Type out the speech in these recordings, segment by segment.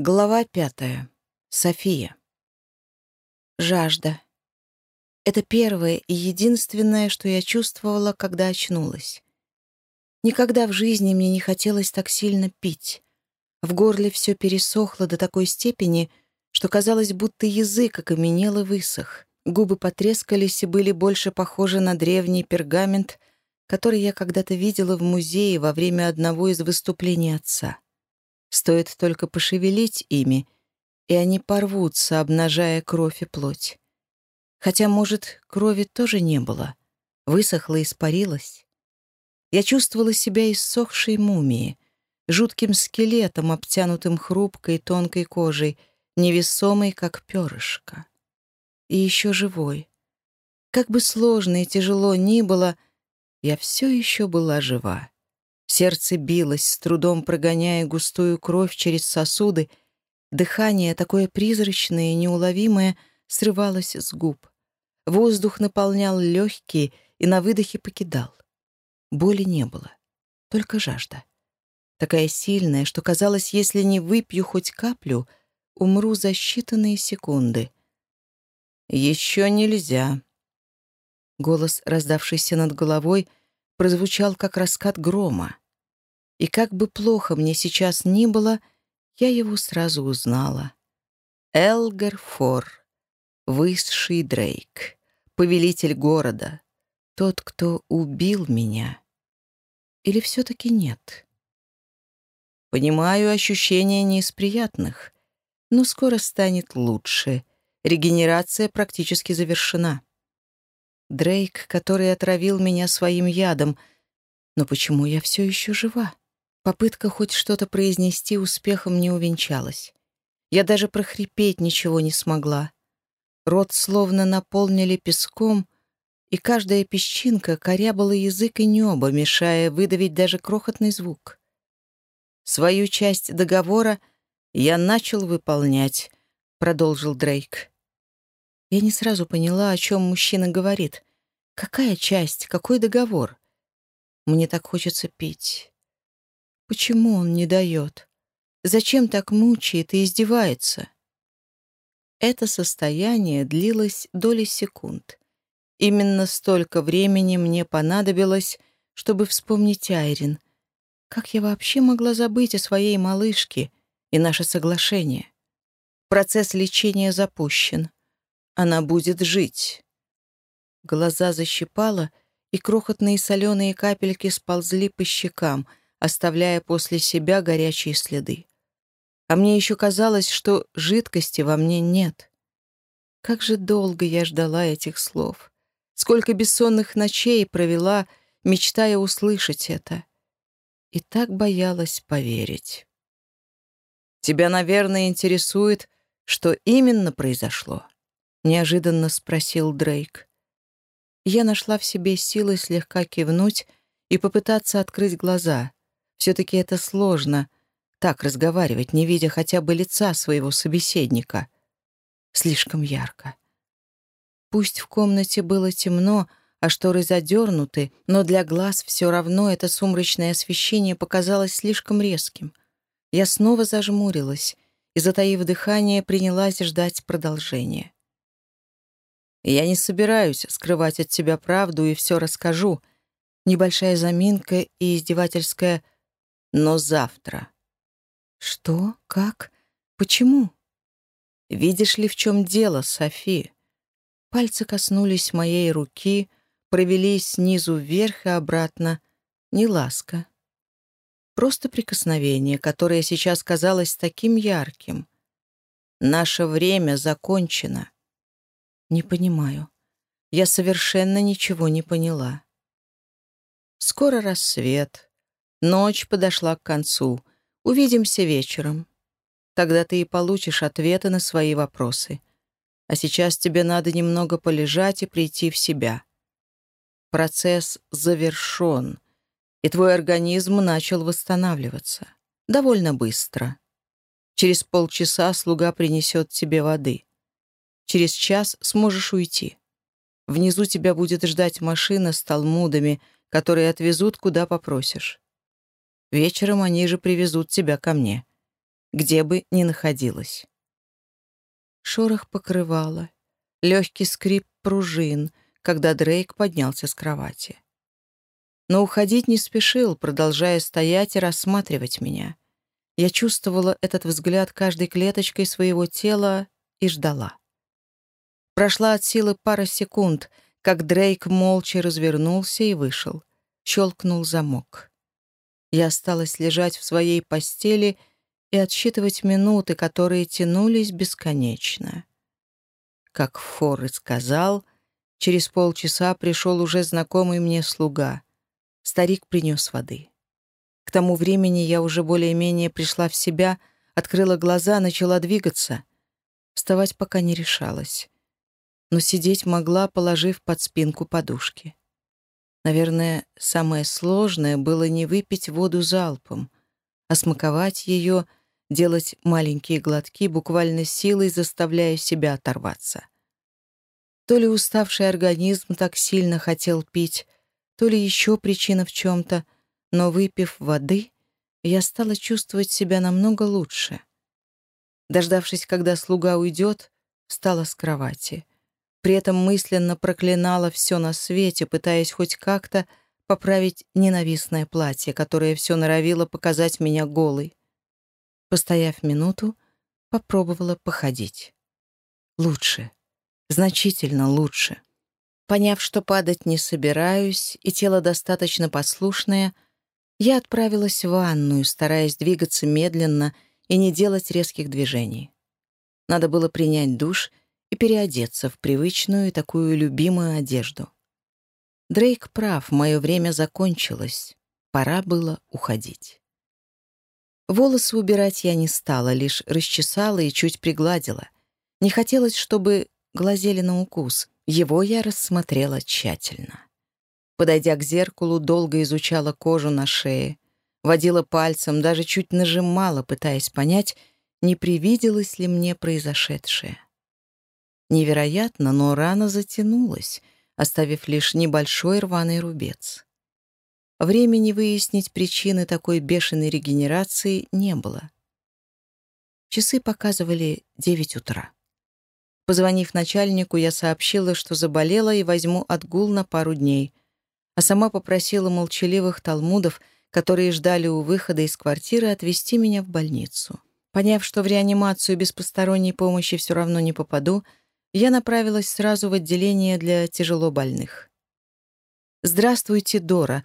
Глава пятая. София. Жажда. Это первое и единственное, что я чувствовала, когда очнулась. Никогда в жизни мне не хотелось так сильно пить. В горле все пересохло до такой степени, что казалось, будто язык окаменел и высох. Губы потрескались и были больше похожи на древний пергамент, который я когда-то видела в музее во время одного из выступлений отца. Стоит только пошевелить ими, и они порвутся, обнажая кровь и плоть. Хотя, может, крови тоже не было. Высохла и испарилась. Я чувствовала себя иссохшей мумией, жутким скелетом, обтянутым хрупкой тонкой кожей, невесомой, как перышко. И еще живой. Как бы сложно и тяжело ни было, я все еще была жива. Сердце билось, с трудом прогоняя густую кровь через сосуды. Дыхание, такое призрачное и неуловимое, срывалось с губ. Воздух наполнял легкие и на выдохе покидал. Боли не было, только жажда. Такая сильная, что казалось, если не выпью хоть каплю, умру за считанные секунды. «Еще нельзя». Голос, раздавшийся над головой, прозвучал как раскат грома. И как бы плохо мне сейчас ни было, я его сразу узнала. Элгар Фор, высший Дрейк, повелитель города, тот, кто убил меня. Или все-таки нет? Понимаю, ощущения не из приятных, но скоро станет лучше. Регенерация практически завершена. Дрейк, который отравил меня своим ядом. Но почему я все еще жива? Попытка хоть что-то произнести успехом не увенчалась. Я даже прохрипеть ничего не смогла. Рот словно наполнили песком, и каждая песчинка корябала язык и небо, мешая выдавить даже крохотный звук. «Свою часть договора я начал выполнять», — продолжил Дрейк. Я не сразу поняла, о чем мужчина говорит. Какая часть, какой договор? Мне так хочется пить. Почему он не дает? Зачем так мучает и издевается? Это состояние длилось доли секунд. Именно столько времени мне понадобилось, чтобы вспомнить Айрин. Как я вообще могла забыть о своей малышке и наше соглашение? Процесс лечения запущен. Она будет жить. Глаза защипала, и крохотные соленые капельки сползли по щекам, оставляя после себя горячие следы. А мне еще казалось, что жидкости во мне нет. Как же долго я ждала этих слов. Сколько бессонных ночей провела, мечтая услышать это. И так боялась поверить. Тебя, наверное, интересует, что именно произошло. — неожиданно спросил Дрейк. Я нашла в себе силы слегка кивнуть и попытаться открыть глаза. Все-таки это сложно — так разговаривать, не видя хотя бы лица своего собеседника. Слишком ярко. Пусть в комнате было темно, а шторы задернуты, но для глаз все равно это сумрачное освещение показалось слишком резким. Я снова зажмурилась и, затаив дыхание, принялась ждать продолжения. Я не собираюсь скрывать от тебя правду и все расскажу. Небольшая заминка и издевательская «но завтра». Что? Как? Почему? Видишь ли, в чем дело, Софи? Пальцы коснулись моей руки, провели снизу вверх и обратно. Не ласка. Просто прикосновение, которое сейчас казалось таким ярким. Наше время закончено. Не понимаю. Я совершенно ничего не поняла. Скоро рассвет. Ночь подошла к концу. Увидимся вечером. Тогда ты и получишь ответы на свои вопросы. А сейчас тебе надо немного полежать и прийти в себя. Процесс завершен, и твой организм начал восстанавливаться. Довольно быстро. Через полчаса слуга принесет тебе воды. Через час сможешь уйти. Внизу тебя будет ждать машина с талмудами, которые отвезут, куда попросишь. Вечером они же привезут тебя ко мне. где бы ни находилась. Шорох покрывала, легкий скрип пружин, когда Дрейк поднялся с кровати. Но уходить не спешил, продолжая стоять и рассматривать меня. Я чувствовала этот взгляд каждой клеточкой своего тела и ждала. Прошла от силы пара секунд, как Дрейк молча развернулся и вышел. Щелкнул замок. Я осталась лежать в своей постели и отсчитывать минуты, которые тянулись бесконечно. Как Фор и сказал, через полчаса пришел уже знакомый мне слуга. Старик принес воды. К тому времени я уже более-менее пришла в себя, открыла глаза, начала двигаться. Вставать пока не решалась. Но сидеть могла, положив под спинку подушки. Наверное, самое сложное было не выпить воду залпом, а смаковать ее — делать маленькие глотки, буквально силой заставляя себя оторваться. То ли уставший организм так сильно хотел пить, то ли еще причина в чем-то, но, выпив воды, я стала чувствовать себя намного лучше. Дождавшись, когда слуга уйдет, встала с кровати. При этом мысленно проклинала все на свете, пытаясь хоть как-то поправить ненавистное платье, которое все норовило показать меня голой. Постояв минуту, попробовала походить. Лучше. Значительно лучше. Поняв, что падать не собираюсь, и тело достаточно послушное, я отправилась в ванную, стараясь двигаться медленно и не делать резких движений. Надо было принять душ и переодеться в привычную и такую любимую одежду. Дрейк прав, мое время закончилось. Пора было уходить. Волосы убирать я не стала, лишь расчесала и чуть пригладила. Не хотелось, чтобы глазели на укус. Его я рассмотрела тщательно. Подойдя к зеркалу, долго изучала кожу на шее, водила пальцем, даже чуть нажимала, пытаясь понять, не привиделось ли мне произошедшее. Невероятно, но рана затянулась, оставив лишь небольшой рваный рубец. Времени выяснить причины такой бешеной регенерации не было. Часы показывали девять утра. Позвонив начальнику, я сообщила, что заболела и возьму отгул на пару дней, а сама попросила молчаливых талмудов, которые ждали у выхода из квартиры, отвезти меня в больницу. Поняв, что в реанимацию без посторонней помощи все равно не попаду, я направилась сразу в отделение для тяжелобольных. «Здравствуйте, Дора»,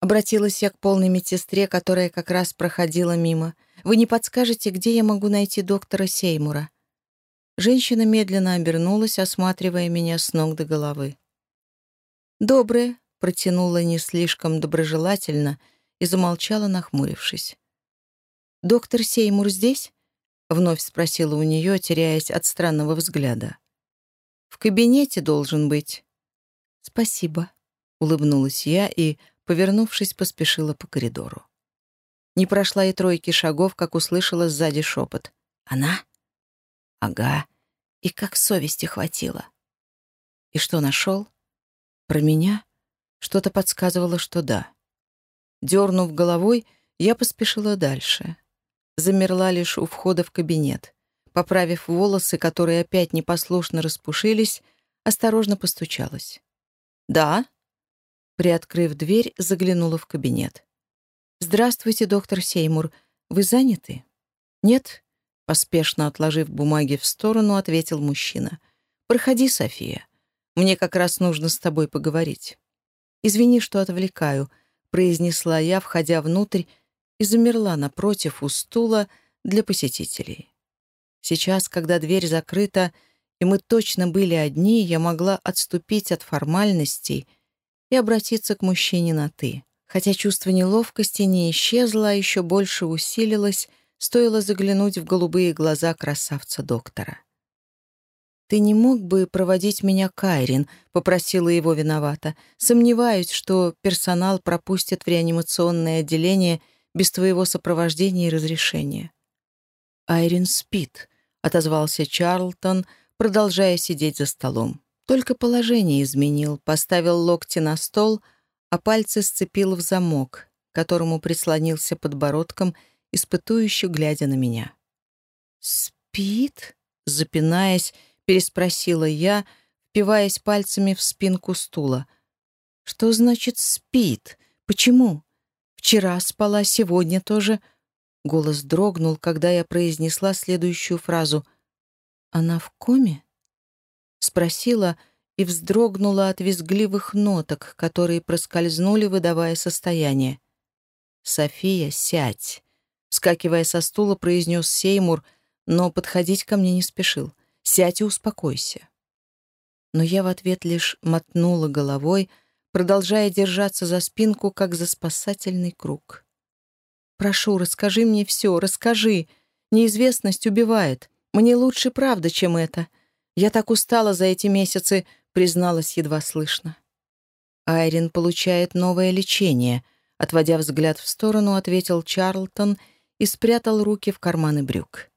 Обратилась я к полной медсестре, которая как раз проходила мимо. «Вы не подскажете, где я могу найти доктора Сеймура?» Женщина медленно обернулась, осматривая меня с ног до головы. «Доброе», — протянула не слишком доброжелательно и замолчала, нахмурившись. «Доктор Сеймур здесь?» — вновь спросила у нее, теряясь от странного взгляда. «В кабинете должен быть». «Спасибо», — улыбнулась я и, повернувшись, поспешила по коридору. Не прошла и тройки шагов, как услышала сзади шепот. «Она?» «Ага. И как совести хватило». «И что нашел?» «Про меня?» Что-то подсказывало, что да. Дернув головой, я поспешила дальше. Замерла лишь у входа в кабинет. Поправив волосы, которые опять непослушно распушились, осторожно постучалась. «Да?» Приоткрыв дверь, заглянула в кабинет. «Здравствуйте, доктор Сеймур. Вы заняты?» «Нет», — поспешно отложив бумаги в сторону, ответил мужчина. «Проходи, София. Мне как раз нужно с тобой поговорить». «Извини, что отвлекаю», — произнесла я, входя внутрь, и замерла напротив у стула для посетителей. Сейчас, когда дверь закрыта, и мы точно были одни, я могла отступить от формальностей — и обратиться к мужчине на «ты». Хотя чувство неловкости не исчезло, а еще больше усилилось, стоило заглянуть в голубые глаза красавца-доктора. «Ты не мог бы проводить меня Айрин?» — попросила его виновата. «Сомневаюсь, что персонал пропустит в реанимационное отделение без твоего сопровождения и разрешения». «Айрин спит», — отозвался Чарлтон, продолжая сидеть за столом. Только положение изменил, поставил локти на стол, а пальцы сцепил в замок, которому прислонился подбородком испытующе глядя на меня. «Спит?» — запинаясь, переспросила я, впиваясь пальцами в спинку стула. «Что значит «спит»? Почему? Вчера спала, сегодня тоже...» Голос дрогнул, когда я произнесла следующую фразу. «Она в коме?» Спросила и вздрогнула от визгливых ноток, которые проскользнули, выдавая состояние. «София, сядь!» Вскакивая со стула, произнес Сеймур, но подходить ко мне не спешил. «Сядь и успокойся». Но я в ответ лишь мотнула головой, продолжая держаться за спинку, как за спасательный круг. «Прошу, расскажи мне все, расскажи. Неизвестность убивает. Мне лучше правда, чем это. Я так устала за эти месяцы», — призналась едва слышно. Айрин получает новое лечение. Отводя взгляд в сторону, ответил Чарлтон и спрятал руки в карманы брюк.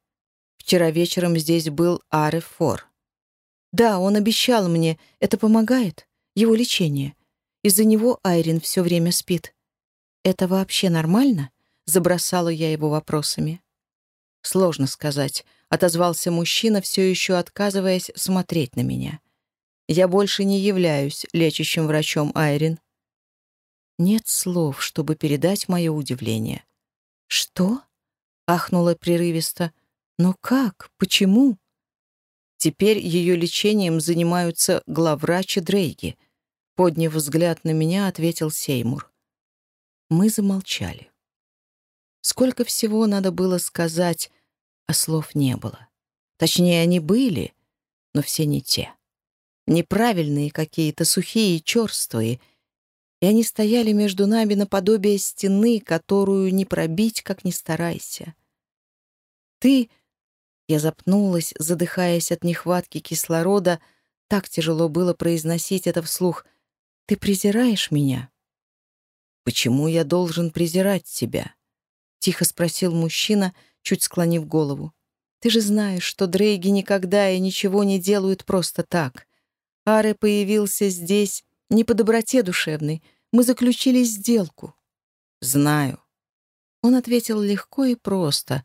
Вчера вечером здесь был Аре Фор. Да, он обещал мне, это помогает, его лечение. Из-за него Айрин все время спит. Это вообще нормально? Забросала я его вопросами. «Сложно сказать», — отозвался мужчина, все еще отказываясь смотреть на меня. «Я больше не являюсь лечащим врачом Айрин». Нет слов, чтобы передать мое удивление. «Что?» — ахнула прерывисто. «Но как? Почему?» Теперь ее лечением занимаются главврачи Дрейги. Подняв взгляд на меня, ответил Сеймур. Мы замолчали. Сколько всего надо было сказать, а слов не было. Точнее, они были, но все не те. Неправильные какие-то, сухие черствые. И они стояли между нами наподобие стены, которую не пробить, как ни старайся. Ты... Я запнулась, задыхаясь от нехватки кислорода. Так тяжело было произносить это вслух. «Ты презираешь меня?» «Почему я должен презирать тебя?» Тихо спросил мужчина, чуть склонив голову. «Ты же знаешь, что Дрейги никогда и ничего не делают просто так. Аре появился здесь не по доброте душевной. Мы заключили сделку». «Знаю». Он ответил легко и просто,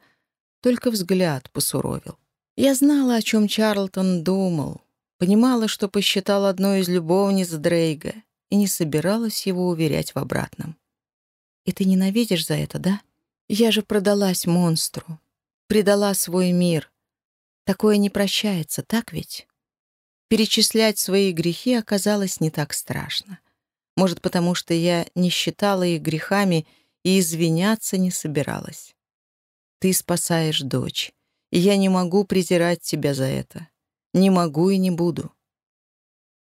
только взгляд посуровил. Я знала, о чем Чарлтон думал, понимала, что посчитал одной из любовниц Дрейга и не собиралась его уверять в обратном. «И ты ненавидишь за это, да?» Я же продалась монстру, предала свой мир. Такое не прощается, так ведь? Перечислять свои грехи оказалось не так страшно. Может, потому что я не считала их грехами и извиняться не собиралась. Ты спасаешь дочь, и я не могу презирать тебя за это. Не могу и не буду.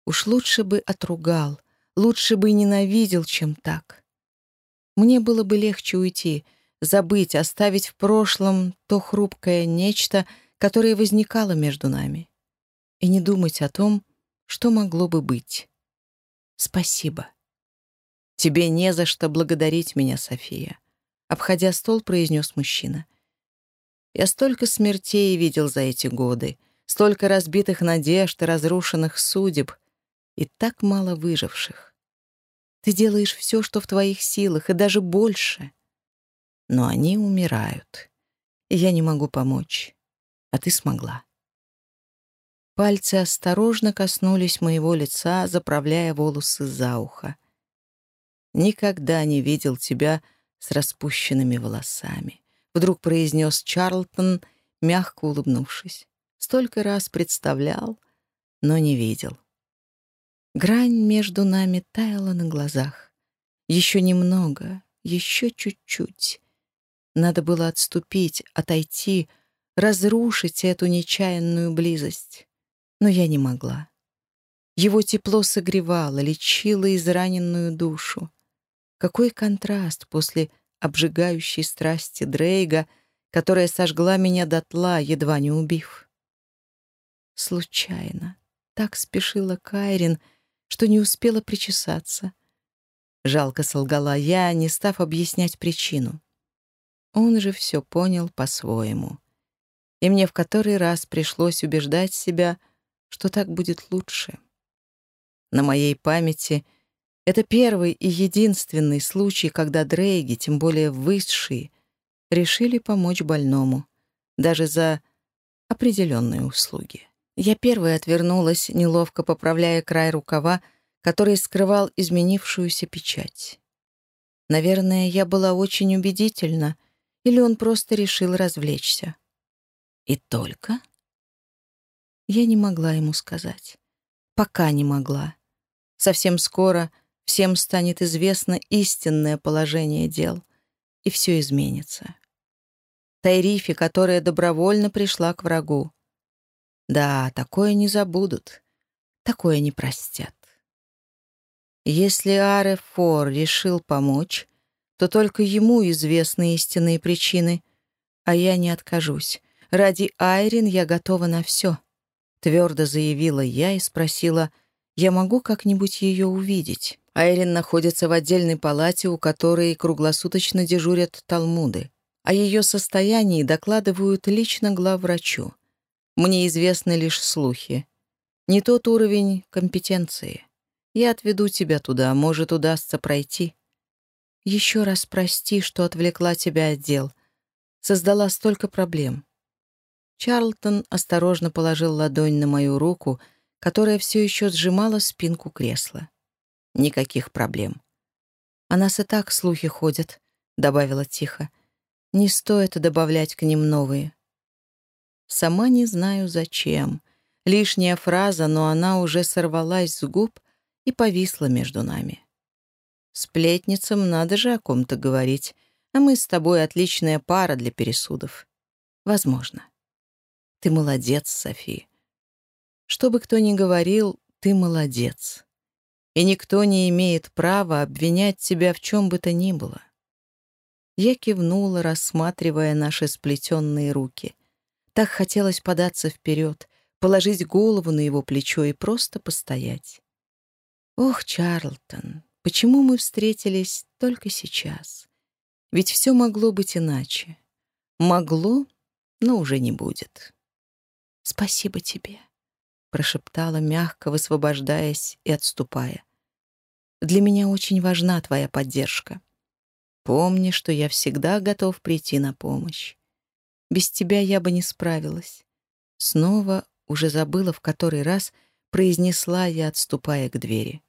Уж лучше бы отругал, лучше бы ненавидел, чем так. Мне было бы легче уйти — забыть, оставить в прошлом то хрупкое нечто, которое возникало между нами, и не думать о том, что могло бы быть. Спасибо. Тебе не за что благодарить меня, София. Обходя стол, произнес мужчина. Я столько смертей видел за эти годы, столько разбитых надежд и разрушенных судеб, и так мало выживших. Ты делаешь все, что в твоих силах, и даже больше но они умирают. Я не могу помочь, а ты смогла. Пальцы осторожно коснулись моего лица, заправляя волосы за ухо. «Никогда не видел тебя с распущенными волосами», — вдруг произнес Чарлтон, мягко улыбнувшись. «Столько раз представлял, но не видел». Грань между нами таяла на глазах. Еще немного, еще чуть-чуть. Надо было отступить, отойти, разрушить эту нечаянную близость. Но я не могла. Его тепло согревало, лечило израненную душу. Какой контраст после обжигающей страсти Дрейга, которая сожгла меня дотла, едва не убив. Случайно. Так спешила Кайрин, что не успела причесаться. Жалко солгала я, не став объяснять причину. Он же все понял по-своему. И мне в который раз пришлось убеждать себя, что так будет лучше. На моей памяти это первый и единственный случай, когда Дрейги, тем более высшие, решили помочь больному, даже за определенные услуги. Я первой отвернулась, неловко поправляя край рукава, который скрывал изменившуюся печать. Наверное, я была очень убедительна, или он просто решил развлечься. И только? Я не могла ему сказать. Пока не могла. Совсем скоро всем станет известно истинное положение дел, и все изменится. Тайрифе, которая добровольно пришла к врагу. Да, такое не забудут, такое не простят. Если Аре Фор решил помочь, то только ему известны истинные причины, а я не откажусь. Ради Айрин я готова на все. Твердо заявила я и спросила, я могу как-нибудь ее увидеть. Айрин находится в отдельной палате, у которой круглосуточно дежурят талмуды. О ее состоянии докладывают лично главврачу. Мне известны лишь слухи. Не тот уровень компетенции. Я отведу тебя туда, может, удастся пройти. Еще раз прости, что отвлекла тебя от дел. Создала столько проблем. Чарлтон осторожно положил ладонь на мою руку, которая все еще сжимала спинку кресла. Никаких проблем. «О нас и так слухи ходят», — добавила тихо. Не стоит добавлять к ним новые. Сама не знаю зачем. Лишняя фраза, но она уже сорвалась с губ и повисла между нами. Сплетницам надо же о ком-то говорить, а мы с тобой отличная пара для пересудов. Возможно. Ты молодец, Софи. Что бы кто ни говорил, ты молодец. И никто не имеет права обвинять тебя в чем бы то ни было. Я кивнула, рассматривая наши сплетенные руки. Так хотелось податься вперед, положить голову на его плечо и просто постоять. Ох, Чарлтон, почему мы встретились только сейчас? Ведь все могло быть иначе. Могло, но уже не будет. «Спасибо тебе», — прошептала, мягко высвобождаясь и отступая. «Для меня очень важна твоя поддержка. Помни, что я всегда готов прийти на помощь. Без тебя я бы не справилась. Снова, уже забыла в который раз, произнесла я, отступая к двери.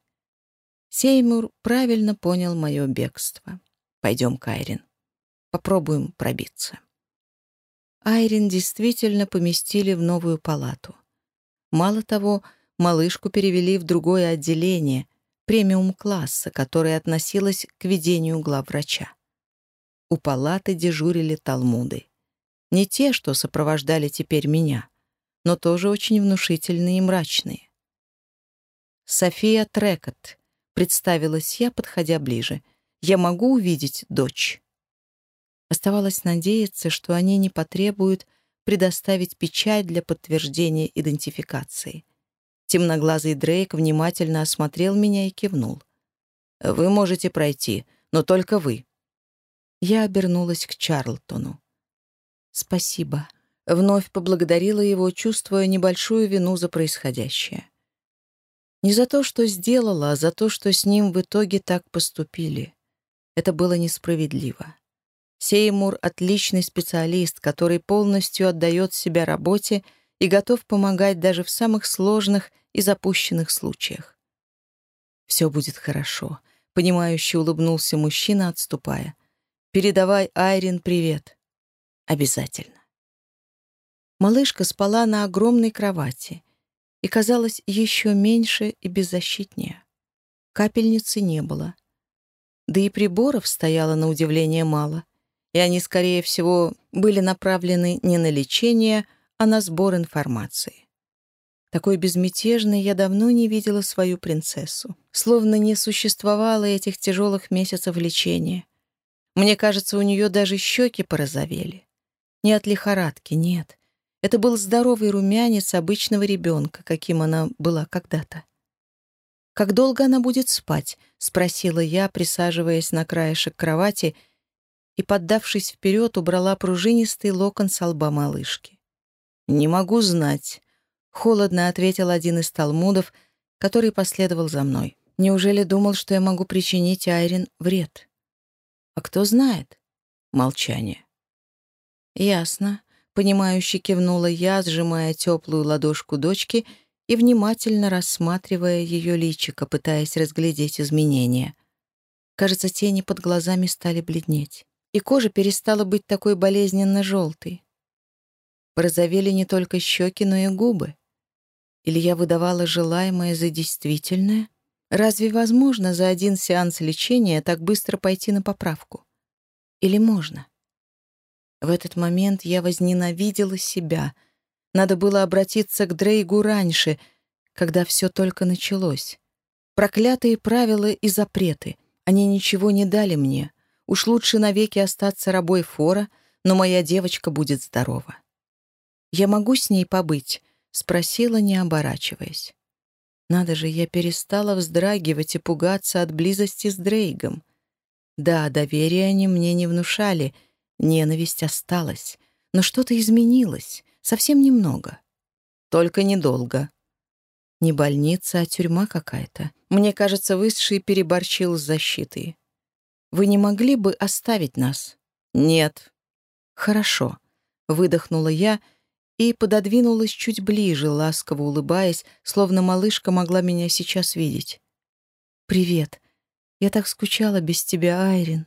Сеймур правильно понял мое бегство. Пойдем, Кайрин. Попробуем пробиться. Айрин действительно поместили в новую палату. Мало того, малышку перевели в другое отделение, премиум-класса, которое относилось к ведению главврача. У палаты дежурили талмуды. Не те, что сопровождали теперь меня, но тоже очень внушительные и мрачные. «София Трекот», — представилась я, подходя ближе. «Я могу увидеть дочь?» Оставалось надеяться, что они не потребуют предоставить печать для подтверждения идентификации. Темноглазый Дрейк внимательно осмотрел меня и кивнул. «Вы можете пройти, но только вы». Я обернулась к Чарлтону. «Спасибо». Вновь поблагодарила его, чувствуя небольшую вину за происходящее. Не за то, что сделала, а за то, что с ним в итоге так поступили. Это было несправедливо. Сеймур — отличный специалист, который полностью отдает себя работе и готов помогать даже в самых сложных и запущенных случаях. «Все будет хорошо», — понимающе улыбнулся мужчина, отступая. «Передавай Айрин привет. Обязательно». Малышка спала на огромной кровати и казалась еще меньше и беззащитнее. Капельницы не было. Да и приборов стояло на удивление мало, и они, скорее всего, были направлены не на лечение, а на сбор информации. Такой безмятежной я давно не видела свою принцессу. Словно не существовало этих тяжелых месяцев лечения. Мне кажется, у нее даже щеки порозовели. Не от лихорадки, нет. Это был здоровый румянец обычного ребенка, каким она была когда-то. «Как долго она будет спать?» — спросила я, присаживаясь на краешек кровати и, поддавшись вперед, убрала пружинистый локон с лба малышки. «Не могу знать», — холодно ответил один из талмудов, который последовал за мной. «Неужели думал, что я могу причинить Айрин вред?» «А кто знает?» Молчание. «Ясно», — понимающе кивнула я, сжимая теплую ладошку дочки и внимательно рассматривая ее личико, пытаясь разглядеть изменения. Кажется, тени под глазами стали бледнеть, и кожа перестала быть такой болезненно желтой. Порозовели не только щеки, но и губы. Или я выдавала желаемое за действительное? Разве возможно за один сеанс лечения так быстро пойти на поправку? Или можно? В этот момент я возненавидела себя. Надо было обратиться к Дрейгу раньше, когда все только началось. Проклятые правила и запреты. Они ничего не дали мне. Уж лучше навеки остаться рабой Фора, но моя девочка будет здорова. «Я могу с ней побыть?» — спросила, не оборачиваясь. Надо же, я перестала вздрагивать и пугаться от близости с Дрейгом. Да, доверие они мне не внушали — Ненависть осталась, но что-то изменилось, совсем немного. Только недолго. Не больница, а тюрьма какая-то. Мне кажется, Высший переборчил с защитой. Вы не могли бы оставить нас? Нет. Хорошо. Выдохнула я и пододвинулась чуть ближе, ласково улыбаясь, словно малышка могла меня сейчас видеть. «Привет. Я так скучала без тебя, Айрин.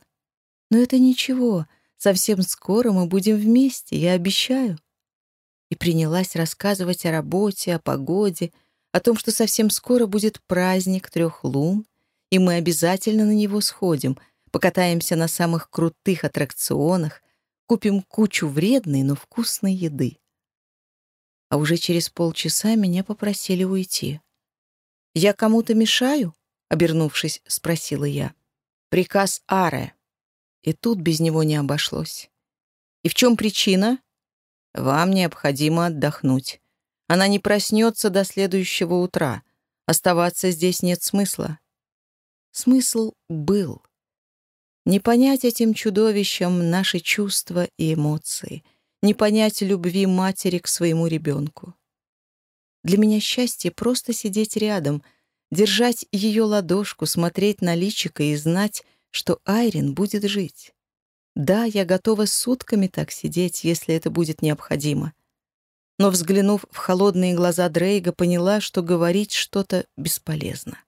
Но это ничего. Совсем скоро мы будем вместе, я обещаю». И принялась рассказывать о работе, о погоде, о том, что совсем скоро будет праздник трех лун, и мы обязательно на него сходим, покатаемся на самых крутых аттракционах, купим кучу вредной, но вкусной еды. А уже через полчаса меня попросили уйти. «Я кому-то мешаю?» — обернувшись, спросила я. «Приказ Аре». И тут без него не обошлось. И в чем причина? Вам необходимо отдохнуть. Она не проснется до следующего утра. Оставаться здесь нет смысла. Смысл был. Не понять этим чудовищам наши чувства и эмоции, не понять любви матери к своему ребенку. Для меня счастье — просто сидеть рядом, держать ее ладошку, смотреть на личико и знать, что Айрин будет жить. Да, я готова сутками так сидеть, если это будет необходимо. Но, взглянув в холодные глаза Дрейга, поняла, что говорить что-то бесполезно.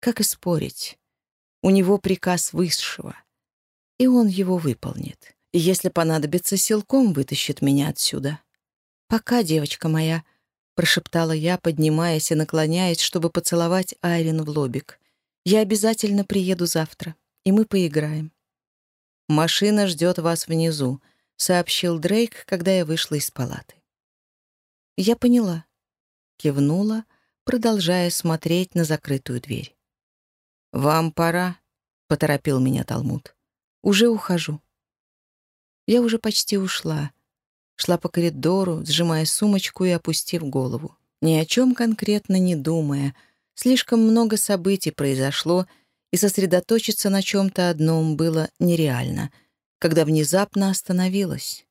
Как и спорить. У него приказ высшего. И он его выполнит. Если понадобится, силком вытащит меня отсюда. «Пока, девочка моя», — прошептала я, поднимаясь и наклоняясь, чтобы поцеловать Айрин в лобик. «Я обязательно приеду завтра» и мы поиграем». «Машина ждет вас внизу», — сообщил Дрейк, когда я вышла из палаты. «Я поняла», — кивнула, продолжая смотреть на закрытую дверь. «Вам пора», — поторопил меня Талмуд. «Уже ухожу». Я уже почти ушла. Шла по коридору, сжимая сумочку и опустив голову. Ни о чем конкретно не думая. Слишком много событий произошло, и сосредоточиться на чем-то одном было нереально, когда внезапно остановилась.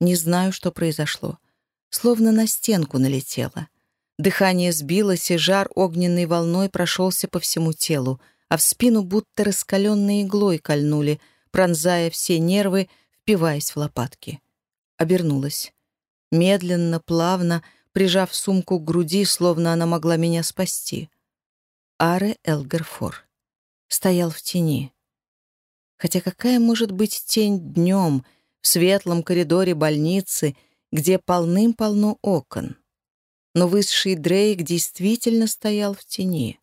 Не знаю, что произошло. Словно на стенку налетела. Дыхание сбилось, и жар огненной волной прошелся по всему телу, а в спину будто раскаленной иглой кольнули, пронзая все нервы, впиваясь в лопатки. Обернулась. Медленно, плавно, прижав сумку к груди, словно она могла меня спасти. Аре Элгерфор стоял в тени. Хотя какая может быть тень днем в светлом коридоре больницы, где полным-полно окон? Но высший Дрейк действительно стоял в тени.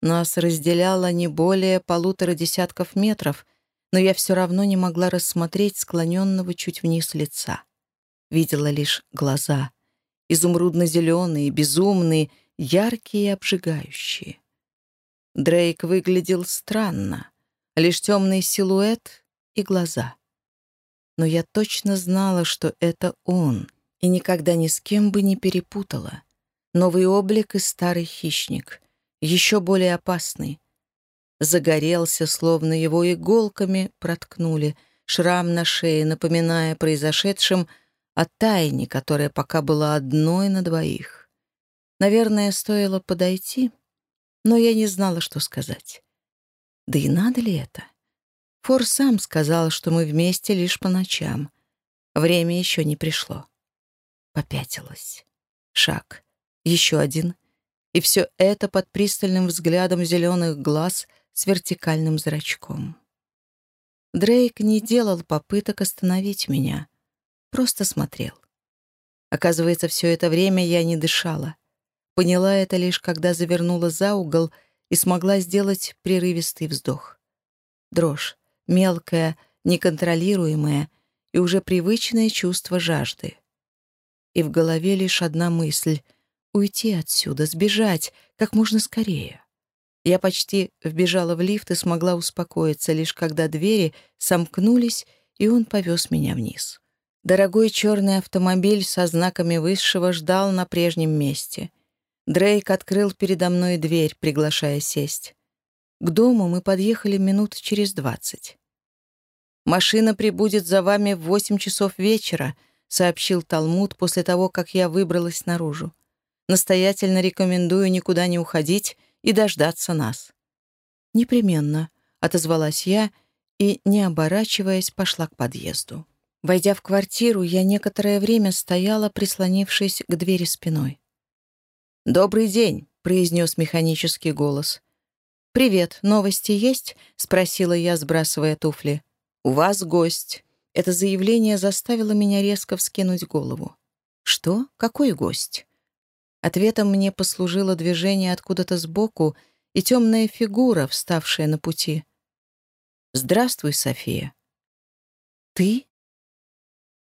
Нас разделяло не более полутора десятков метров, но я все равно не могла рассмотреть склоненного чуть вниз лица. Видела лишь глаза, изумрудно-зеленые, безумные, яркие и обжигающие. Дрейк выглядел странно. Лишь темный силуэт и глаза. Но я точно знала, что это он, и никогда ни с кем бы не перепутала. Новый облик и старый хищник, еще более опасный. Загорелся, словно его иголками проткнули, шрам на шее, напоминая произошедшем о тайне, которая пока была одной на двоих. Наверное, стоило подойти — но я не знала, что сказать. Да и надо ли это? Фор сам сказал, что мы вместе лишь по ночам. Время еще не пришло. Попятилась. Шаг. Еще один. И все это под пристальным взглядом зеленых глаз с вертикальным зрачком. Дрейк не делал попыток остановить меня. Просто смотрел. Оказывается, все это время я не дышала. Поняла это лишь, когда завернула за угол и смогла сделать прерывистый вздох. Дрожь, мелкая, неконтролируемая и уже привычное чувство жажды. И в голове лишь одна мысль — уйти отсюда, сбежать как можно скорее. Я почти вбежала в лифт и смогла успокоиться, лишь когда двери сомкнулись, и он повез меня вниз. Дорогой черный автомобиль со знаками высшего ждал на прежнем месте. Дрейк открыл передо мной дверь, приглашая сесть. К дому мы подъехали минут через двадцать. «Машина прибудет за вами в восемь часов вечера», — сообщил Талмуд после того, как я выбралась наружу. «Настоятельно рекомендую никуда не уходить и дождаться нас». «Непременно», — отозвалась я и, не оборачиваясь, пошла к подъезду. Войдя в квартиру, я некоторое время стояла, прислонившись к двери спиной. «Добрый день», — произнес механический голос. «Привет, новости есть?» — спросила я, сбрасывая туфли. «У вас гость». Это заявление заставило меня резко вскинуть голову. «Что? Какой гость?» Ответом мне послужило движение откуда-то сбоку и темная фигура, вставшая на пути. «Здравствуй, София». «Ты?»